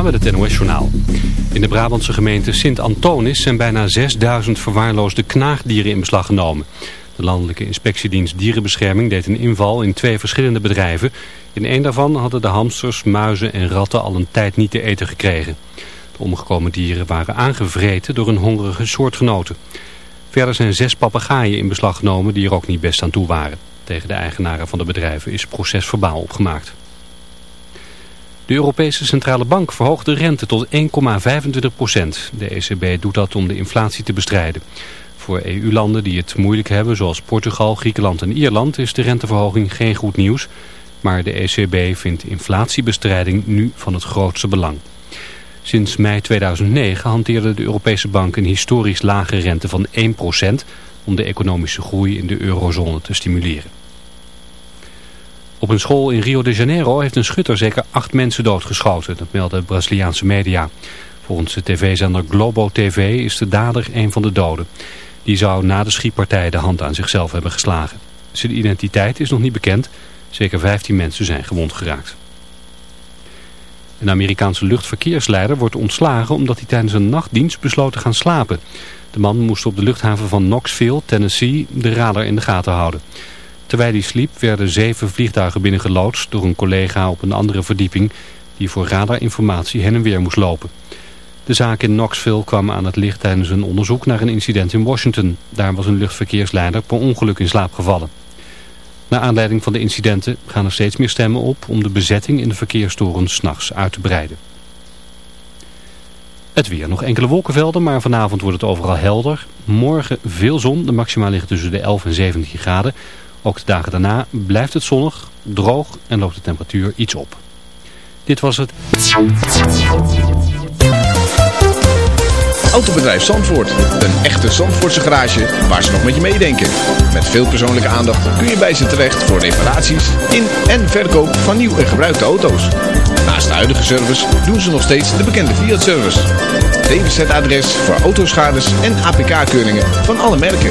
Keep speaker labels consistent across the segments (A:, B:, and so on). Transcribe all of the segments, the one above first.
A: Met het NOS Journaal. In de Brabantse gemeente Sint-Antonis zijn bijna 6000 verwaarloosde knaagdieren in beslag genomen. De landelijke inspectiedienst Dierenbescherming deed een inval in twee verschillende bedrijven. In één daarvan hadden de hamsters, muizen en ratten al een tijd niet te eten gekregen. De omgekomen dieren waren aangevreten door een hongerige soortgenoten. Verder zijn zes papegaaien in beslag genomen die er ook niet best aan toe waren. Tegen de eigenaren van de bedrijven is procesverbaal opgemaakt. De Europese Centrale Bank verhoogt de rente tot 1,25 procent. De ECB doet dat om de inflatie te bestrijden. Voor EU-landen die het moeilijk hebben, zoals Portugal, Griekenland en Ierland, is de renteverhoging geen goed nieuws. Maar de ECB vindt inflatiebestrijding nu van het grootste belang. Sinds mei 2009 hanteerde de Europese Bank een historisch lage rente van 1 procent om de economische groei in de eurozone te stimuleren. Op een school in Rio de Janeiro heeft een schutter zeker acht mensen doodgeschoten. Dat melden Braziliaanse media. Volgens de tv-zender Globo TV is de dader een van de doden. Die zou na de schietpartij de hand aan zichzelf hebben geslagen. Zijn identiteit is nog niet bekend. Zeker 15 mensen zijn gewond geraakt. Een Amerikaanse luchtverkeersleider wordt ontslagen omdat hij tijdens een nachtdienst besloot te gaan slapen. De man moest op de luchthaven van Knoxville, Tennessee, de radar in de gaten houden. Terwijl hij sliep werden zeven vliegtuigen binnengeloodst door een collega op een andere verdieping die voor radarinformatie heen en weer moest lopen. De zaak in Knoxville kwam aan het licht tijdens een onderzoek naar een incident in Washington. Daar was een luchtverkeersleider per ongeluk in slaap gevallen. Na aanleiding van de incidenten gaan er steeds meer stemmen op om de bezetting in de verkeerstoren s'nachts uit te breiden. Het weer. Nog enkele wolkenvelden, maar vanavond wordt het overal helder. Morgen veel zon. De maxima liggen tussen de 11 en 17 graden. Ook de dagen daarna blijft het zonnig, droog en loopt de temperatuur iets op. Dit was het.
B: Autobedrijf Zandvoort. Een echte Zandvoortse garage waar ze nog met je meedenken. Met veel persoonlijke aandacht kun je bij ze terecht voor reparaties in en verkoop van nieuw en gebruikte auto's. Naast de huidige service doen ze nog steeds de bekende Fiat-service. DWZ-adres voor autoschades en APK-keuringen van alle merken.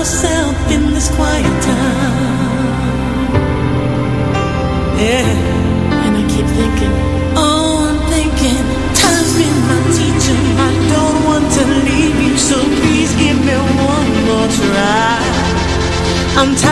C: myself in this quiet time. Yeah. And I keep thinking, oh, I'm thinking, time's been my teacher. I don't want to leave you, so please give me one more try. I'm tired.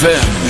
D: ZFM.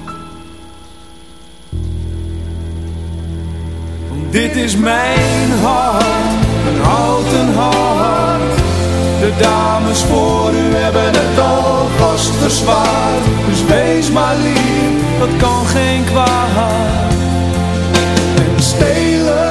E: Dit is mijn hart, een houten hart. De dames voor u hebben het al vast verzwaard. Dus wees maar lief, dat kan geen kwaad. En stelen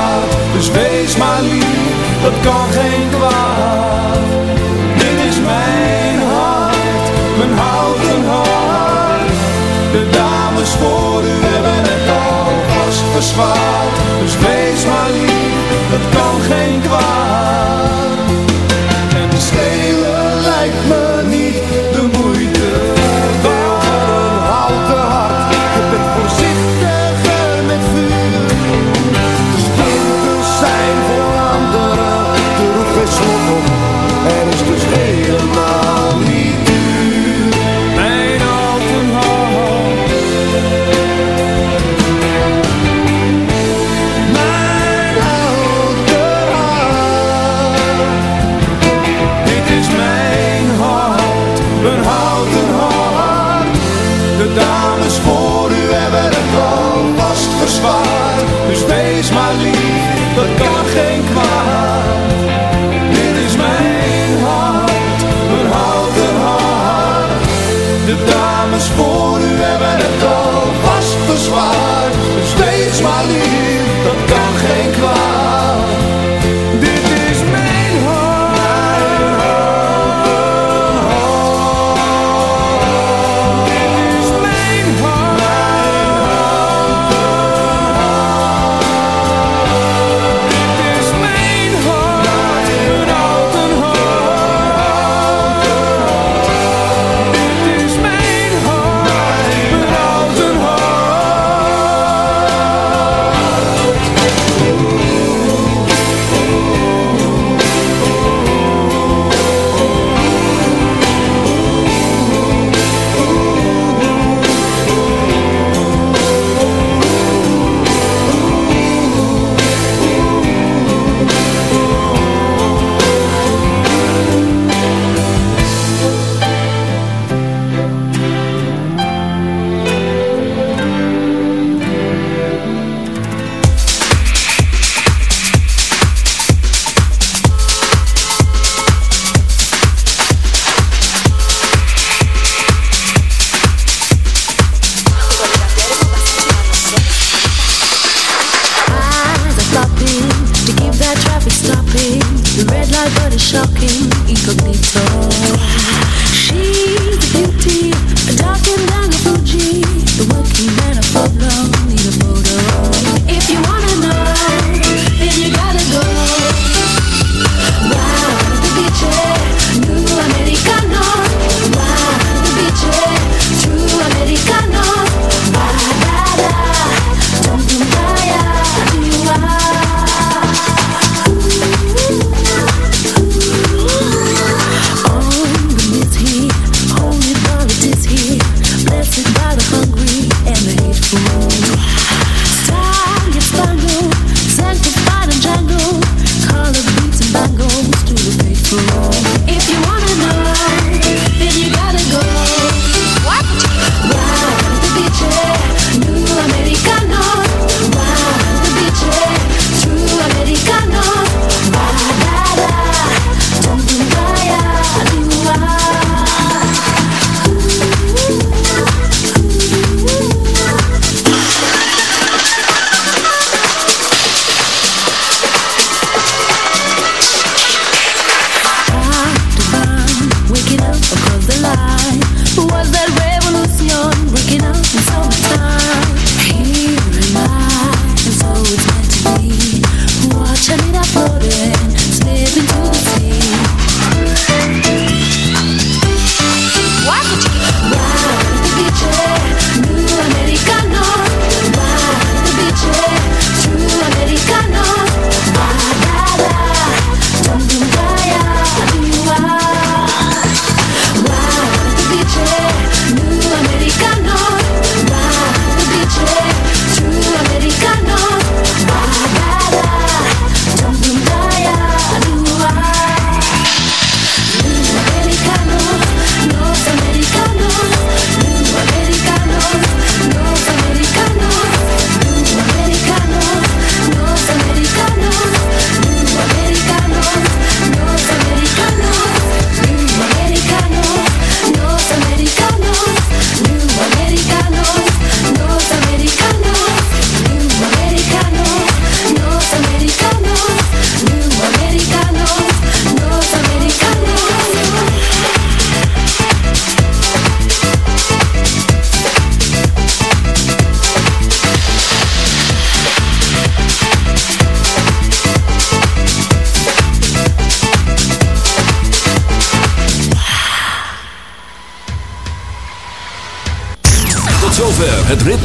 E: Dat kan geen kwaad.